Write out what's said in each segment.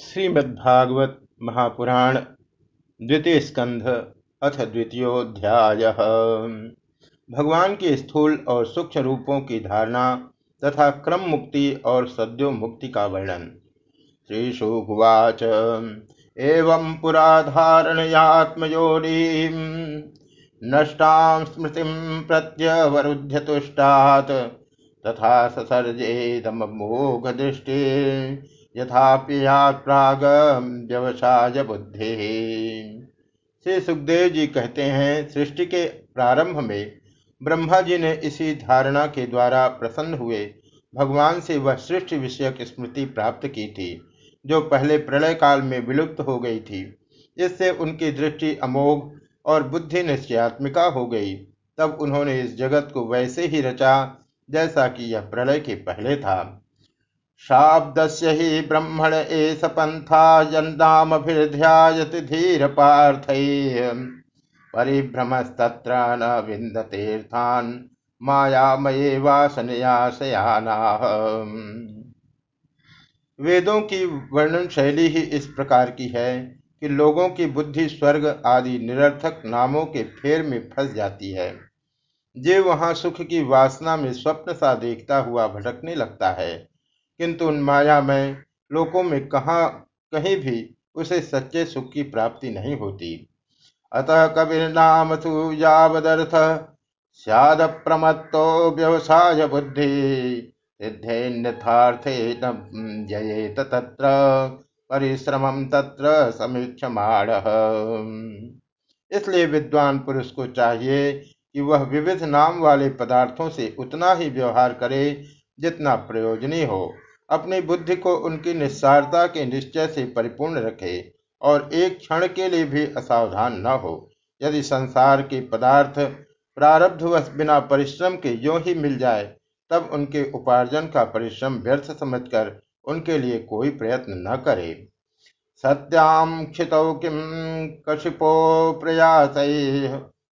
श्रीमद्भागवत महापुराण, द्वितीय स्कंध, अथ द्वितीयोध्याय। भगवान के स्थूल और सूक्ष्म रूपों की धारणा तथा क्रम मुक्ति और सद्यो मुक्ति का वर्णन। श्री शुकुवाच एवं पुराधारणयात्मयोनि नष्टा स्मृति प्रत्यवरुध्य तुष्टात् तथा ससर्जेदमोघ दृष्टि यथाप्यात प्राग व्यवसाय बुद्धि। श्री सुखदेव जी कहते हैं, सृष्टि के प्रारंभ में ब्रह्मा जी ने इसी धारणा के द्वारा प्रसन्न हुए भगवान से वह सृष्टि विषयक स्मृति प्राप्त की थी, जो पहले प्रलय काल में विलुप्त हो गई थी। इससे उनकी दृष्टि अमोघ और बुद्धि निश्चयात्मिका हो गई। तब उन्होंने इस जगत को वैसे ही रचा जैसा कि यह प्रलय के पहले था। शाब्दस्य हि ब्रह्मण एष पन्था यन्नामभिर्ध्यायति धीरपार्थैः। परिभ्रमस्तत्र न विन्दतीर्थान् मायामये वासनयाशयानाः। वेदों की वर्णन शैली ही इस प्रकार की है कि लोगों की बुद्धि स्वर्ग आदि निरर्थक नामों के फेर में फंस जाती है। जे वहाँ सुख की वासना में स्वप्न सा देखता हुआ भटकने लगता है किंतु उन मायामय लोकों में कहा, कहीं भी उसे सच्चे सुख की प्राप्ति नहीं होती। अतः कबीर नाम यावदर्थ सद प्रमत्तो व्यवसाय बुद्धि, सिद्धेन्यथार्थे जयेत तत्र, परिश्रम तत्र समीक्षमाण। इसलिए विद्वान पुरुष को चाहिए कि वह विविध नाम वाले पदार्थों से उतना ही व्यवहार करे जितना प्रयोजनी हो। अपनी बुद्धि को उनकी निस्सारता के निश्चय से परिपूर्ण रखे और एक क्षण के लिए भी असावधान न हो। यदि संसार के पदार्थ प्रारब्धवश बिना परिश्रम के यो ही मिल जाए, तब उनके उपार्जन का परिश्रम व्यर्थ समझकर उनके लिए कोई प्रयत्न न करे। सत्याम क्षित किम कशिपो प्रयास,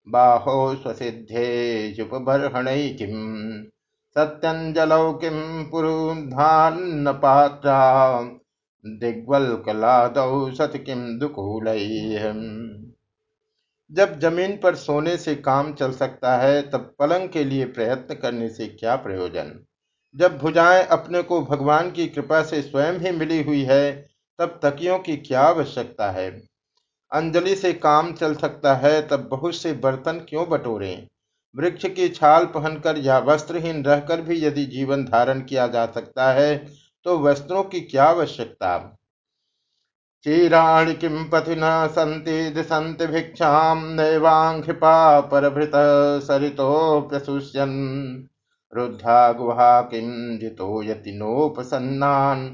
बाहो स्वसिद्धे उपबर्हण किम। सत्यंजलौ किम पुरुधान्न पात्रा दिग्वल्कलादौ सत किम दुकूल। जब ज़मीन पर सोने से काम चल सकता है, तब पलंग के लिए प्रयत्न करने से क्या प्रयोजन? जब भुजाएँ अपने को भगवान की कृपा से स्वयं ही मिली हुई है, तब तकियों की क्या आवश्यकता है? अंजलि से काम चल सकता है, तब बहुत से बर्तन क्यों बटोरें? वृक्ष की छाल पहनकर या वस्त्रहीन रहकर भी यदि जीवन धारण किया जा सकता है तो वस्त्रों की क्या आवश्यकता? चीराणि किम पथि न सन्ति, दिशन्ति भिक्षां नैवाङ्घ्रिपा परभृत सरितोऽप्यशुष्यन् रुद्धा गुहा किं जितो यतिनोपसन्नान्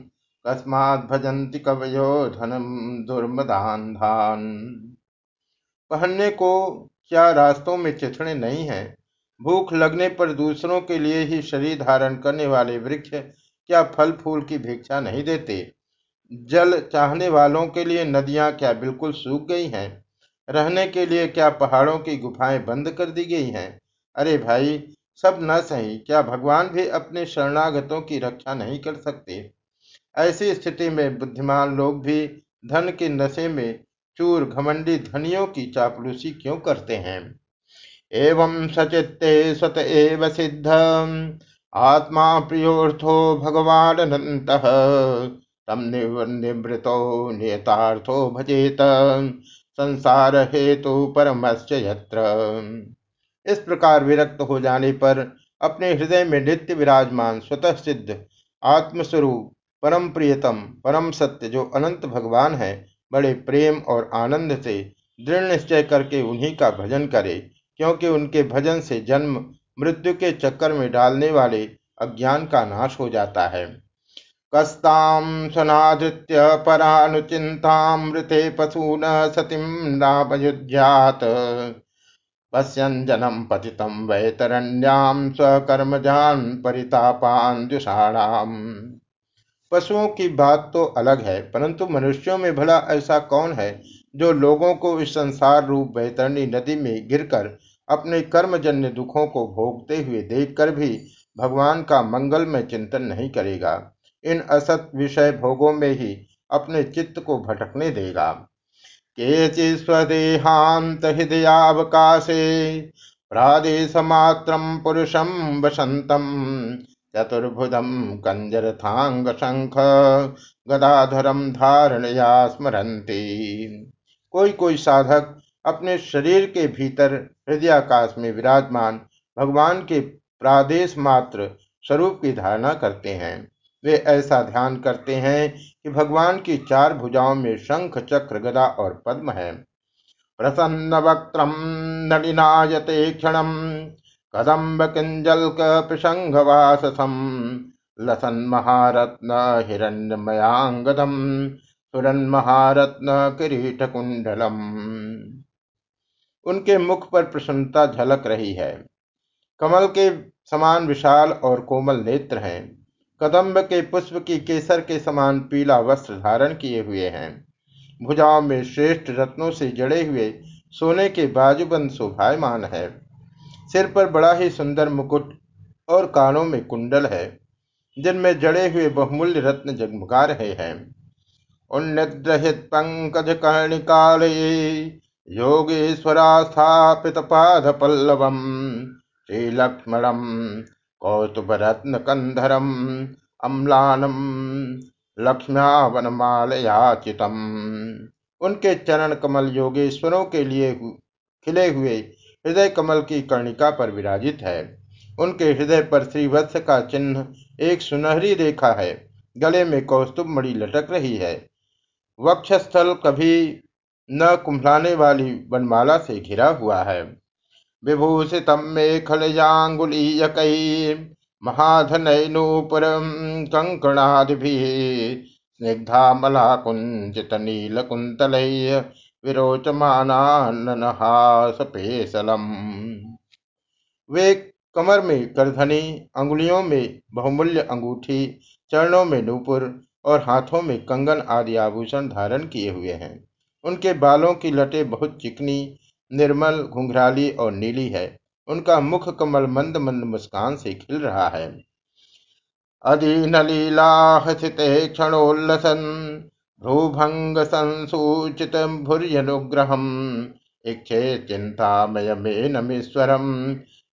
कस्मात् भजन्ति कवयो धनम दुर्मदान्धान। पहनने को क्या रास्तों में चिथड़े नहीं हैं? भूख लगने पर दूसरों के लिए ही शरीर धारण करने वाले वृक्ष क्या फल फूल की भिक्षा नहीं देते? जल चाहने वालों के लिए नदियाँ क्या बिल्कुल सूख गई हैं? रहने के लिए क्या पहाड़ों की गुफाएँ बंद कर दी गई हैं? अरे भाई, सब न सही। क्या भगवान भी अपने शरणागतों की रक्षा नहीं कर सकते? ऐसी स्थिति में बुद्धिमान लोग भी धन के नशे में चूर घमंडी धनियों की चापलूसी क्यों करते हैं? एवं सचित्ते सत एव सिद्ध। आत्मा प्रियोर्थो भगवानंत तम निवृतो नियतार्थो भजेत। संसार हेतु परमश्च यत्र। इस प्रकार विरक्त हो जाने पर अपने हृदय में नित्य विराजमान स्वतः सिद्ध, आत्मस्वरूप, परम प्रियतम, परम सत्य जो अनंत भगवान है बड़े प्रेम और आनंद से दृढ़ निश्चय करके उन्हीं का भजन करे, क्योंकि उनके भजन से जन्म मृत्यु के चक्कर में डालने वाले अज्ञान का नाश हो जाता है। कस्ताम सनाधृत्य परानुचिंतामृते पशून सतीम नामयुध्यात पश्यन जनम पतितम वैतरण्याम स्वकर्मजान परितापान दुषाणाम पशुओं की बात तो अलग है, परंतु मनुष्यों में भला ऐसा कौन है जो लोगों को इस संसार रूप बैतरणी नदी में गिरकर अपने कर्मजन्य दुखों को भोगते हुए देखकर भी भगवान का मंगल में चिंतन नहीं करेगा। इन असत विषय भोगों में ही अपने चित्त को भटकने देगा। केचि स्वदेहांत हृदयावकाशे, प्रादेशमात्रं पुरुषं वसन्तं चतुर्भुजं कञ्जरथाङ्गशङ्ख गदाधरम धारणया स्मरन्ति। कोई कोई साधक अपने शरीर के भीतर हृदयाकाश में विराजमान भगवान के प्रादेश मात्र स्वरूप की धारणा करते हैं। वे ऐसा ध्यान करते हैं कि भगवान की चार भुजाओं में शंख, चक्र, गदा और पद्म है। प्रसन्न वक्त्रम नलिनायते क्षणम। कदम्ब किंजल्क प्रसंगवाससम लसन महारत्न हिरण्यमयांगदम सुरन महारत्न किरीट कुंडलम उनके मुख पर प्रसन्नता झलक रही है। कमल के समान विशाल और कोमल नेत्र हैं। कदम्ब के पुष्प की केसर के समान पीला वस्त्र धारण किए हुए हैं। भुजाओं में श्रेष्ठ रत्नों से जड़े हुए सोने के बाजूबंद शोभायमान है। सिर पर बड़ा ही सुंदर मुकुट और कानों में कुंडल है, जिनमें जड़े हुए बहुमूल्य रत्न जगमगा रहे हैं। उन्नद्रहित पंकज कर्णिकाल योगेश्वरास्थापित पाद पल्लवम श्रीलक्ष्मणम, कौतुभरत्नकन्धरम्, अम्लानम लक्ष्म्यावनमालयाचितम उनके चरण कमल योगेश्वरों के लिए खिले हुए हृदय कमल की कर्णिका पर विराजित है। उनके हृदय पर श्रीवत्स का चिन्ह एक सुनहरी रेखा है। गले में कौस्तुभ मणि लटक रही है। वक्षस्थल कभी न कुंभलाने वाली वनमाला से घिरा हुआ है। विभूषित मेखलयाङ्गुलीयक महाधनैनूपुर कङ्कणादिभिः स्निग्धामलाकुञ्चितनीलकुन्तलैः विरोचमानाननहासपेशलम् वे कमर में करधनी अंगुलियों में बहुमूल्य अंगूठी, चरणों में नूपुर और हाथों में कंगन आदि आभूषण धारण किए हुए हैं। उनके बालों की लटे बहुत चिकनी, निर्मल, घुंघराली और नीली है। उनका मुख कमल मंद मंद मुस्कान से खिल रहा है। अधीन लीलाहसिते क्षणोल्लसन भ्रूभंग संसूचित भूर्यनुग्रहम इच्छे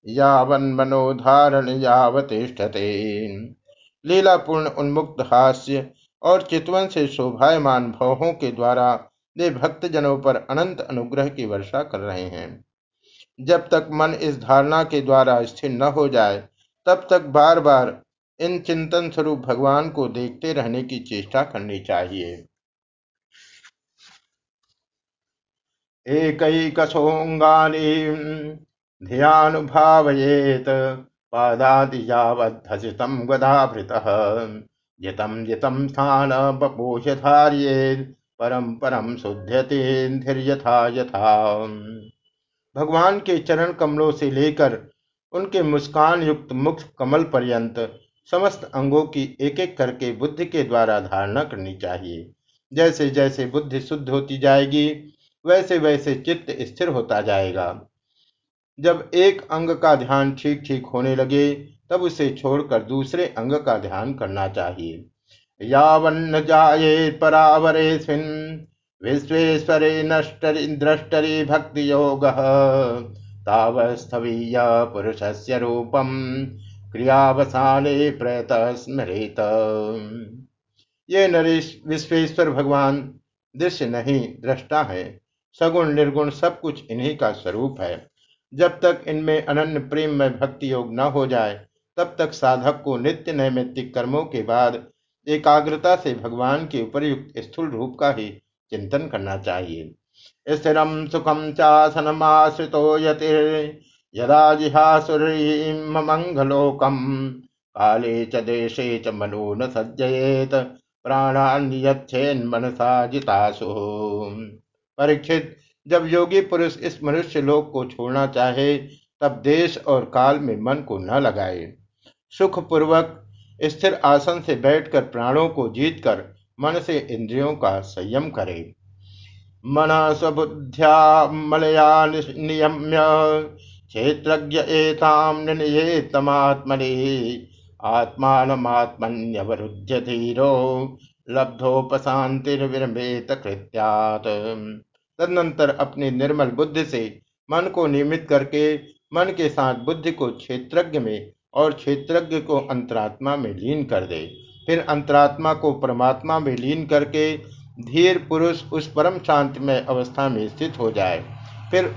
यावन मनोधारण यावतिष्ठते लीलापूर्ण उन्मुक्त हास्य और चितवन से शोभायमान भवों के द्वारा वे भक्तजनों पर अनंत अनुग्रह की वर्षा कर रहे हैं। जब तक मन इस धारणा के द्वारा स्थिर न हो जाए, तब तक बार बार इन चिंतन स्वरूप भगवान को देखते रहने की चेष्टा करनी चाहिए। एक धियानुभावयेत पादादि यावद्धसितं गदाभृतः। जितं जितं स्थान बपोष धार्येत् परम परम शुद्ध्यते यथा। यथा भगवान के चरण कमलों से लेकर उनके मुस्कान युक्त मुख कमल पर्यंत समस्त अंगों की एक एक करके बुद्धि के द्वारा धारणा करनी चाहिए। जैसे जैसे बुद्धि शुद्ध होती जाएगी वैसे वैसे चित्त स्थिर होता जाएगा। जब एक अंग का ध्यान ठीक ठीक होने लगे, तब उसे छोड़कर दूसरे अंग का ध्यान करना चाहिए। यावन्न जायेत् परावरेऽस्मिन् विश्वेश्वरे नष्टरि, द्रष्टरि भक्तियोगः तावस्थवीय पुरुषस्य रूपम, क्रियावसाने प्रयत स्मृत ये नरेश, विश्वेश्वर भगवान, दृश्य नहीं, दृष्टा है। सगुण निर्गुण सब कुछ इन्हीं का स्वरूप है। जब तक इनमें अनन्य प्रेम में भक्ति योग न हो जाए, तब तक साधक को नित्य नैमित्तिक कर्मों के बाद एकाग्रता से भगवान के उपरयुक्त स्थूल रूप का ही चिंतन करना चाहिए। स्थिर सुखम यति, यदा जिहासुरीमंगलोकम काले च देशे च मनो न सज्जयेत प्राणान्यच्छेन मनसा जितासु। परीक्षित। जब योगी पुरुष इस मनुष्य लोक को छोड़ना चाहे, तब देश और काल में मन को न लगाए। सुख पूर्वक स्थिर आसन से बैठकर प्राणों को जीतकर मन से इंद्रियों का संयम करे। मन स्वबुद्ध्या मलया नियम्य, क्षेत्रज्ञ एताम धीरो लब्धोपशांतिर्विरमेत कृत्यात तदनंतर अपनी निर्मल बुद्धि से मन को नियमित करके मन के साथ बुद्धि को क्षेत्रज्ञ में और क्षेत्रज्ञ को अंतरात्मा में लीन कर दे। फिर अंतरात्मा को परमात्मा में लीन करके धीर पुरुष उस परम शांतिमय अवस्था में स्थित हो जाए। फिर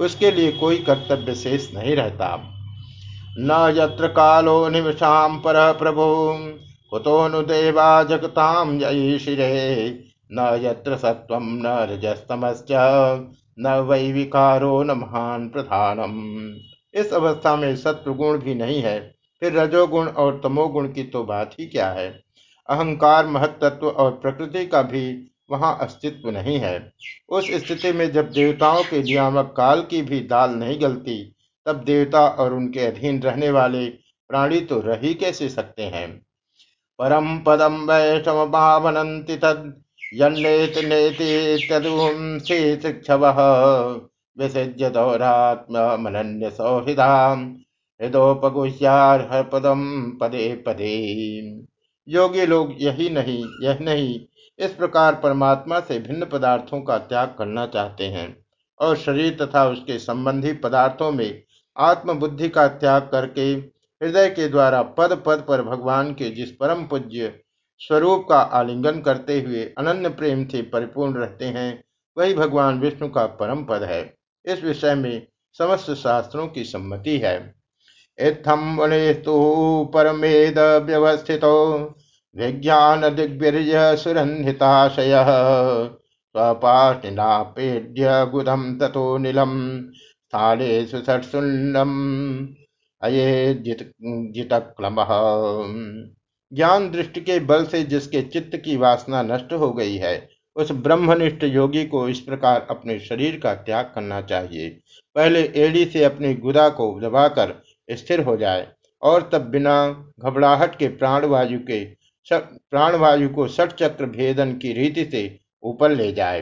उसके लिए कोई कर्तव्य शेष नहीं रहता। न यत्र कालो निमिषां पर प्रभु, कुतो नु देवा जगतां शिरे। न यत्र सत्वं न रजस्तमश्च, न वै विकारो न महान प्रधानम। इस अवस्था में सत्व गुण भी नहीं है, फिर रजोगुण और तमोगुण की तो बात ही क्या है? अहंकार, महत्त्व और प्रकृति का भी वहाँ अस्तित्व नहीं है। उस स्थिति में जब देवताओं के नियामक काल की भी दाल नहीं गलती, तब देवता और उनके अधीन रहने वाले प्राणी तो रह कैसे सकते हैं? परम पदम वैष्णव भावनंति तद यन्नेति नेति शिक्षव सौहृदाम पदम पदे पदे। योगी लोग यही नहीं, यह नहीं, इस प्रकार परमात्मा से भिन्न पदार्थों का त्याग करना चाहते हैं और शरीर तथा उसके संबंधी पदार्थों में आत्मबुद्धि का त्याग करके हृदय के द्वारा पद पद पर भगवान के जिस परम पूज्य स्वरूप का आलिंगन करते हुए अनन्य प्रेम से परिपूर्ण रहते हैं। वही भगवान विष्णु का परम पद है। इस विषय में समस्त शास्त्रों की सम्मति है। इत्थम वनेस्तु परमेद व्यवस्थित, विज्ञान दिग्वीर्य सुरंधिताशय स्वपाष्टिनापेड्य गुदम तथो नीलम स्थालेषु षट्शून्यम् अये जित जितक्लम। ज्ञान दृष्टि के बल से जिसके चित्त की वासना नष्ट हो गई है, उस ब्रह्मनिष्ठ योगी को इस प्रकार अपने शरीर का त्याग करना चाहिए। पहले एड़ी से अपनी गुदा को दबाकर स्थिर हो जाए और तब बिना घबराहट के प्राणवायु के प्राणवायु को सठ चक्र भेदन की रीति से ऊपर ले जाए।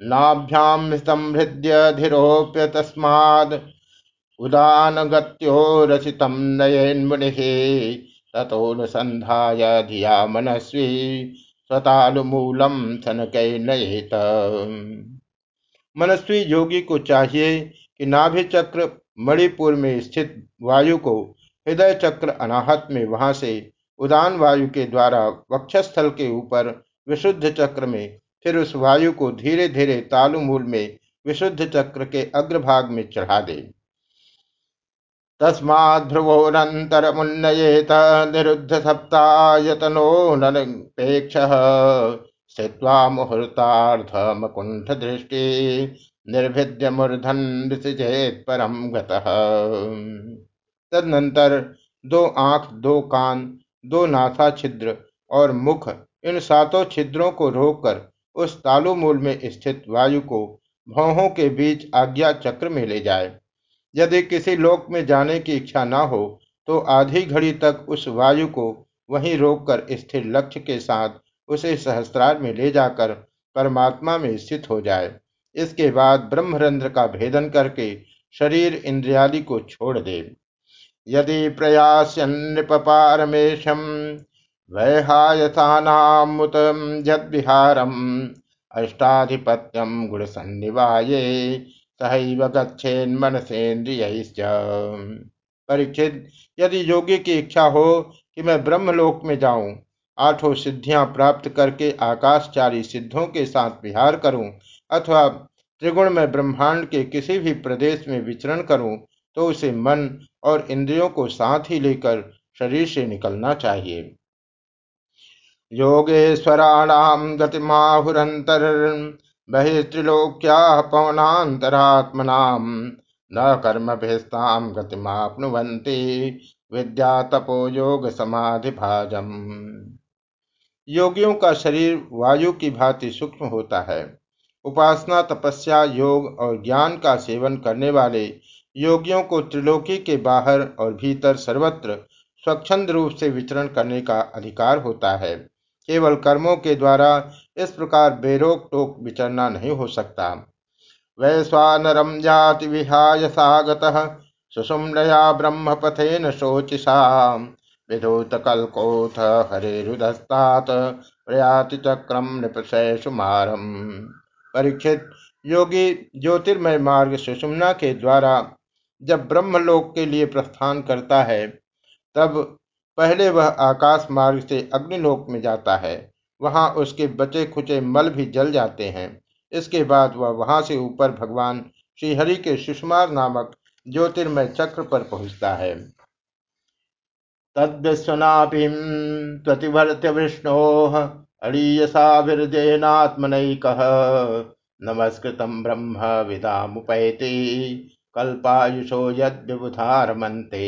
नाभ्याम संहृद्य धिरोप्य तस्माद उदान गत्यो रसितम नयन्मुनिः ततोनुसंधाय धिया मनस्वी स्वतालुमूलम सनकै नयेत मनस्वी योगी को चाहिए कि नाभि चक्र मणिपुर में स्थित वायु को हृदय चक्र अनाहत में वहाँ से उदान वायु के द्वारा वक्षस्थल के ऊपर विशुद्ध चक्र में, फिर उस वायु को धीरे धीरे तालुमूल में विशुद्ध चक्र के अग्रभाग में चढ़ा दे। तस्माद्भ्रुवोरंतर मुन्नयेत निरुद्ध सप्तायतनो नपेक्ष स्थित्वा मुहूर्तार्थ मकुंठ दृष्टि निर्भिद्य मूर्धन ऋषिजेत परम गतः। तदनंतर दो आँख, दो कान, दो नासा छिद्र और मुख, इन सातों छिद्रों को रोककर उस तालु मूल में स्थित वायु को भौहों के बीच आज्ञा चक्र में ले जाए। यदि किसी लोक में जाने की इच्छा न हो तो आधी घड़ी तक उस वायु को वहीं रोककर स्थिर लक्ष्य के साथ उसे सहस्त्रार में ले जाकर परमात्मा में स्थित हो जाए। इसके बाद ब्रह्मरंध्र का भेदन करके शरीर इंद्रियादि को छोड़ दे। यदि प्रयास नृपारमेशम वैहायथानामुत यद्विहारम अष्टाधिपत्यम गुण सन्निवाये सहैव गच्छेन मनसेन्द्रिय परीक्षित यदि योगी की इच्छा हो कि मैं ब्रह्मलोक में जाऊँ, आठों सिद्धियाँ प्राप्त करके आकाशचारी सिद्धों के साथ विहार करूँ, अथवा त्रिगुण में ब्रह्मांड के किसी भी प्रदेश में विचरण करूँ तो उसे मन और इंद्रियों को साथ ही लेकर शरीर से निकलना चाहिए। योगेश्वराणाम गतिमाहुरंतर बहिस्त्रिलोक्या पवनातरात्मनाम न कर्म भेस्ताम गतिमापनुवंती विद्या तपो योग समाधि भाजम योगियों का शरीर वायु की भांति सूक्ष्म होता है। उपासना, तपस्या, योग और ज्ञान का सेवन करने वाले योगियों को त्रिलोकी के बाहर और भीतर सर्वत्र स्वच्छंद रूप से विचरण करने का अधिकार होता है। केवल कर्मों के द्वारा इस प्रकार बेरोक टोक विचरना नहीं हो सकता। वैश्वानरम जाति विहाय सागत सुषुम्नया ब्रह्मपथेन शोचिषा विधूत कलकोथ हरे रुदस्तात, प्रयाति चक्रम नृपशय सुमारम परीक्षित योगी ज्योतिर्मय मार्ग सुषुम्ना के द्वारा जब ब्रह्मलोक के लिए प्रस्थान करता है, तब पहले वह आकाश मार्ग से अग्निलोक में जाता है। वहाँ उसके बचे खुचे मल भी जल जाते हैं। इसके बाद वह वहाँ से ऊपर भगवान श्रीहरि के सुषमार नामक ज्योतिर्मय चक्र पर पहुँचता है। तद्विश्वनाभिं त्वतिवर्त्य विष्णो अड़ीयसाभिर्जयनात्मनैकः नमस्कृतं ब्रह्म विदामुपैति। कल्पायुषो यद्विबुधारमन्ते।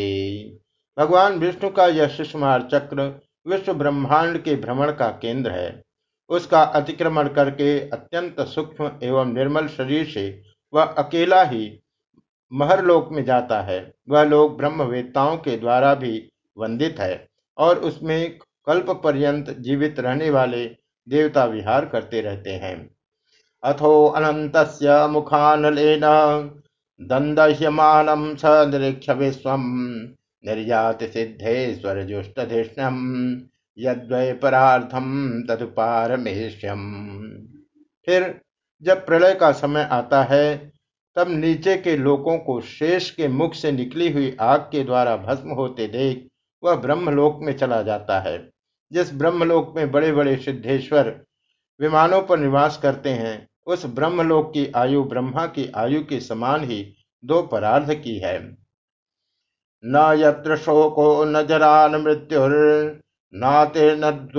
भगवान विष्णु का यह सुषमार चक्र विश्व ब्रह्मांड के भ्रमण का केंद्र है। उसका अतिक्रमण करके अत्यंत सूक्ष्म एवं निर्मल शरीर से वह अकेला ही महरलोक में जाता है। वह लोक ब्रह्मवेत्ताओं के द्वारा भी वंदित है और उसमें कल्प पर्यंत जीवित रहने वाले देवता विहार करते रहते हैं। अथो अनंत मुखानलेन दंदह्यमानम स निरीक्ष विश्व निर्यात सिद्धेश्वर जुष्टधिष्णम यद्वय परार्थम तदुपारमेश्यम फिर जब प्रलय का समय आता है, तब नीचे के लोगों को शेष के मुख से निकली हुई आग के द्वारा भस्म होते देख वह ब्रह्मलोक में चला जाता है, जिस ब्रह्मलोक में बड़े बड़े सिद्धेश्वर विमानों पर निवास करते हैं, उस ब्रह्मलोक की आयु ब्रह्मा की आयु के समान ही दो परार्ध की है। न यत्र शोको न जरा न मृत्युर नाते न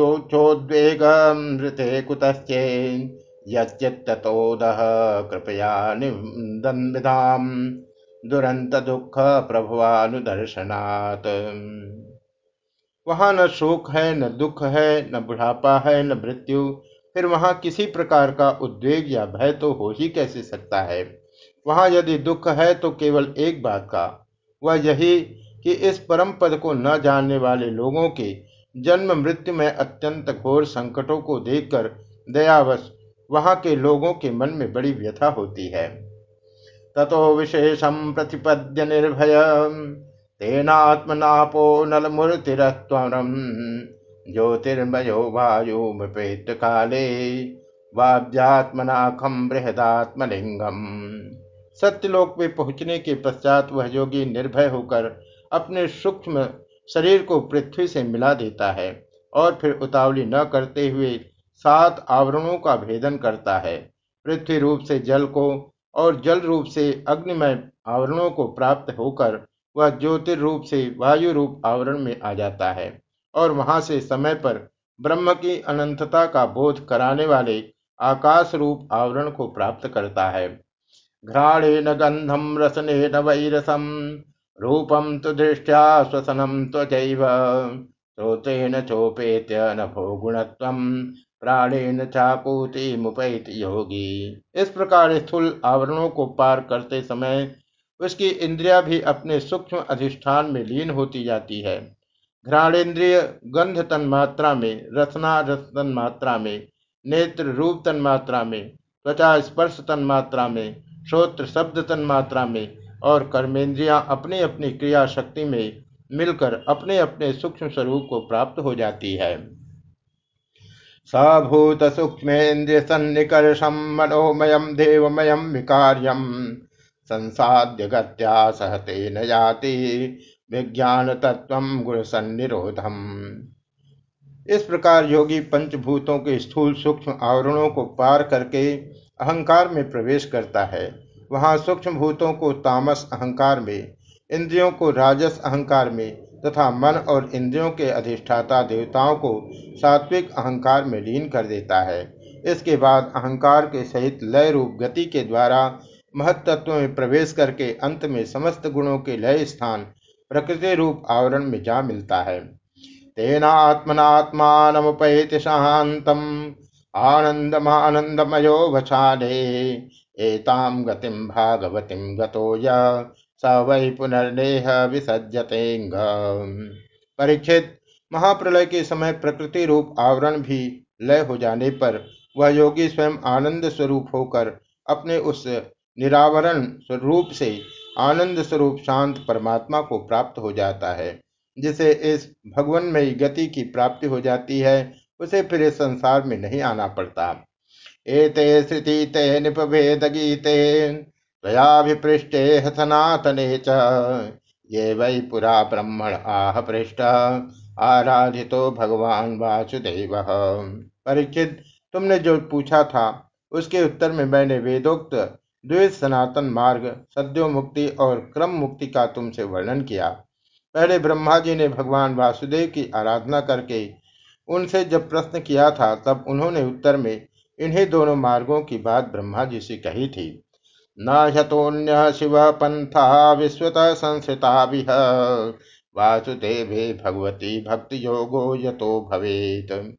मृते कुतश्चे यच्चित्ततोदः कृपया निदन्विधाम दुरंत दुख प्रभुवानुदर्शनात्। वहाँ न शोक है, न दुख है, न बुढ़ापा है, न मृत्यु। फिर वहाँ किसी प्रकार का उद्वेग या भय तो हो ही कैसे सकता है? वहाँ यदि दुख है तो केवल एक बात का वह यही कि इस परम पद को न जानने वाले लोगों के जन्म मृत्यु में अत्यंत घोर संकटों को देखकर दयावश वहाँ के लोगों के मन में बड़ी व्यथा होती है। ततो विशेषम प्रतिपद्य निर्भय तेनात्मनापो नलमूर्तिरत्वरम्, ज्योतिर्मयो वायुमपेत काले वाब्जात्मनाखम बृहदात्मलिंगम सत्यलोक में पहुँचने के पश्चात वह योगी निर्भय होकर अपने सूक्ष्म शरीर को पृथ्वी से मिला देता है और फिर उतावली न करते हुए सात आवरणों का भेदन करता है। पृथ्वी रूप से जल को और जल रूप से अग्निमय आवरणों को प्राप्त होकर वह ज्योतिरूप से वायु रूप आवरण में आ जाता है और वहाँ से समय पर ब्रह्म की अनंतता का बोध कराने वाले आकाश रूप आवरण को प्राप्त करता है। घ्राणेन गंधम रसने न वैरसम रूपम तो दृष्टिया श्वसनम त्वचैव। श्रोतेन चोपेत्य नभो गुणत्व, प्राणेन चापूति मुपैति योगी। इस प्रकार स्थूल आवरणों को पार करते समय उसकी इंद्रिया भी अपने सूक्ष्म अधिष्ठान में लीन होती जाती है। घ्राणेन्द्रिय गंध तन मात्रा में रसना रस तन मात्रा में, नेत्र रूप तन मात्रा में, त्वचा स्पर्श तन मात्रा में श्रोत्र शब्द तन मात्रा में और कर्मेंद्रियाँ अपनी अपनी क्रिया शक्ति में मिलकर अपने अपने सूक्ष्म स्वरूप को प्राप्त हो जाती है। सभूत सूक्ष्मेन्द्रिय सन्निकर्षम मनोमयम देवमयम विकार्यम संसाध्य गत्या सहते न जाति विज्ञान तत्व गुण सन्निरोधम इस प्रकार योगी पंचभूतों के स्थूल सूक्ष्म आवरणों को पार करके अहंकार में प्रवेश करता है। वहाँ सूक्ष्म भूतों को तामस अहंकार में, इंद्रियों को राजस अहंकार में तथा मन और इंद्रियों के अधिष्ठाता देवताओं को सात्विक अहंकार में लीन कर देता है। इसके बाद अहंकार के सहित लय रूप गति के द्वारा महत्त्व में प्रवेश करके अंत में समस्त गुणों के लय स्थान प्रकृति रूप आवरण में जा मिलता है। तेनात्मनात्मानमुपैति शांतम। आनंदमानंदमयो वछाले एताम गतिम भागवतीम गतो स वै पुनर्नेह विसज्जतेंग परीक्षित, महाप्रलय के समय प्रकृति रूप आवरण भी लय हो जाने पर वह योगी स्वयं आनंद स्वरूप होकर अपने उस निरावरण स्वरूप से आनंद स्वरूप शांत परमात्मा को प्राप्त हो जाता है, जिसे इस भगवनमयी गति की प्राप्ति हो जाती है। उसे फिर संसार में नहीं आना पड़ता। एते श्रुति ते निपभेद गीते त्वयाभिपृष्टे सनातने च। ये वै पुरा ब्रह्मण आह पृष्ठ आराधितो भगवान वासुदेव। परीक्षित, तुमने जो पूछा था, उसके उत्तर में मैंने वेदोक्त द्वित सनातन मार्ग, सद्यो मुक्ति और क्रम मुक्ति का तुमसे वर्णन किया। पहले ब्रह्मा जी ने भगवान वासुदेव की आराधना करके उनसे जब प्रश्न किया था, तब उन्होंने उत्तर में इन्हीं दोनों मार्गों की बात ब्रह्मा जी से कही थी। न शिव पंथा विश्वत संस्थिता वासुदेवे भगवती भक्ति योगो यतो भवेत।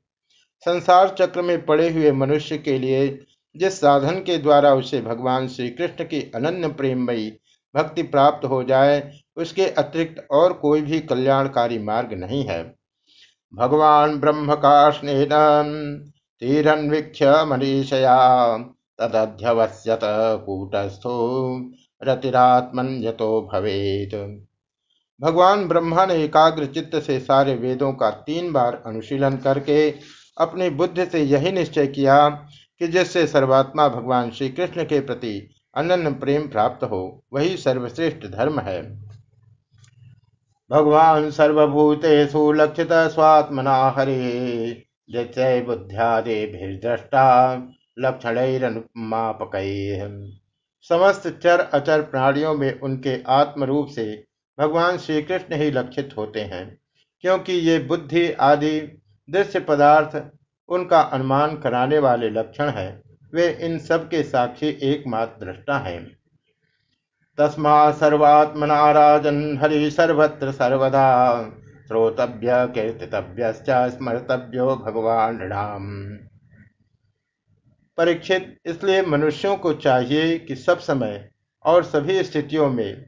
संसार चक्र में पड़े हुए मनुष्य के लिए, जिस साधन के द्वारा उसे भगवान श्री कृष्ण की अनन्य प्रेममयी भक्ति प्राप्त हो जाए, उसके अतिरिक्त और कोई भी कल्याणकारी मार्ग नहीं है। भगवान ब्रह्म का स्नेह तीरन्वीक्ष्य मनीषया तदध्यवस्यत कूटस्थो रतिरात्मन यतो भवेत। भगवान ब्रह्मा ने एकाग्र चित्त से सारे वेदों का तीन बार अनुशीलन करके अपनी बुद्धि से यही निश्चय किया कि जिससे सर्वात्मा भगवान श्री कृष्ण के प्रति अनन्य प्रेम प्राप्त हो, वही सर्वश्रेष्ठ धर्म है। भगवान सर्वभूतेषु लक्षित स्वात्मना हरे। जय बुद्ध्यादिर्दृष्टा लक्षणैरनुमापक। समस्त चर अचर प्राणियों में उनके आत्म रूप से भगवान श्री कृष्ण ही लक्षित होते हैं, क्योंकि ये बुद्धि आदि दृश्य पदार्थ उनका अनुमान कराने वाले लक्षण है। वे इन सब के साक्षी एकमात्र दृष्टा है। तस्मा सर्वात्मना राजन हरि सर्वत्र सर्वदा। श्रोतव्य कीर्तितव्य स्मर्तव्यो भगवान राम परीक्षित, इसलिए मनुष्यों को चाहिए कि सब समय और सभी स्थितियों में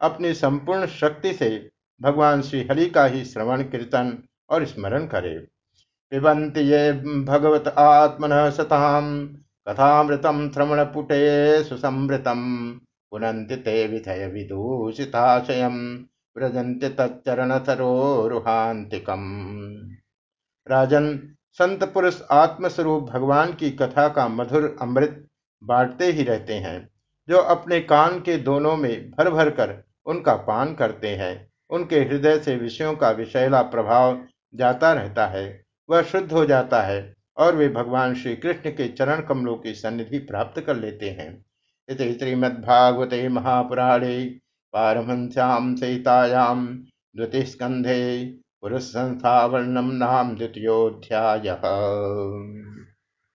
अपनी संपूर्ण शक्ति से भगवान श्री हरि का ही श्रवण, कीर्तन और स्मरण करे। पिबन्ति ये भगवत आत्मन सताम। कथामृतम, श्रवणपुटे सुसमृतम पुनन्ति विधय विदूषिताशयम, व्रजन्ति तच्चरण सरोरुहांतिकम राजन, संत पुरुष आत्मस्वरूप भगवान की कथा का मधुर अमृत बांटते ही रहते हैं, जो अपने कान के दोनों में भर भर कर उनका पान करते हैं। उनके हृदय से विषयों का विषैला प्रभाव जाता रहता है, वह शुद्ध हो जाता है और वे भगवान श्री कृष्ण के चरण कमलों की सन्निधि प्राप्त कर लेते हैं। इस श्रीमद्भागवते महापुराणे पारमश्याम सहितायाम द्वितीस्कंधे पुरुष संस्था नाम द्वितीयोध्याय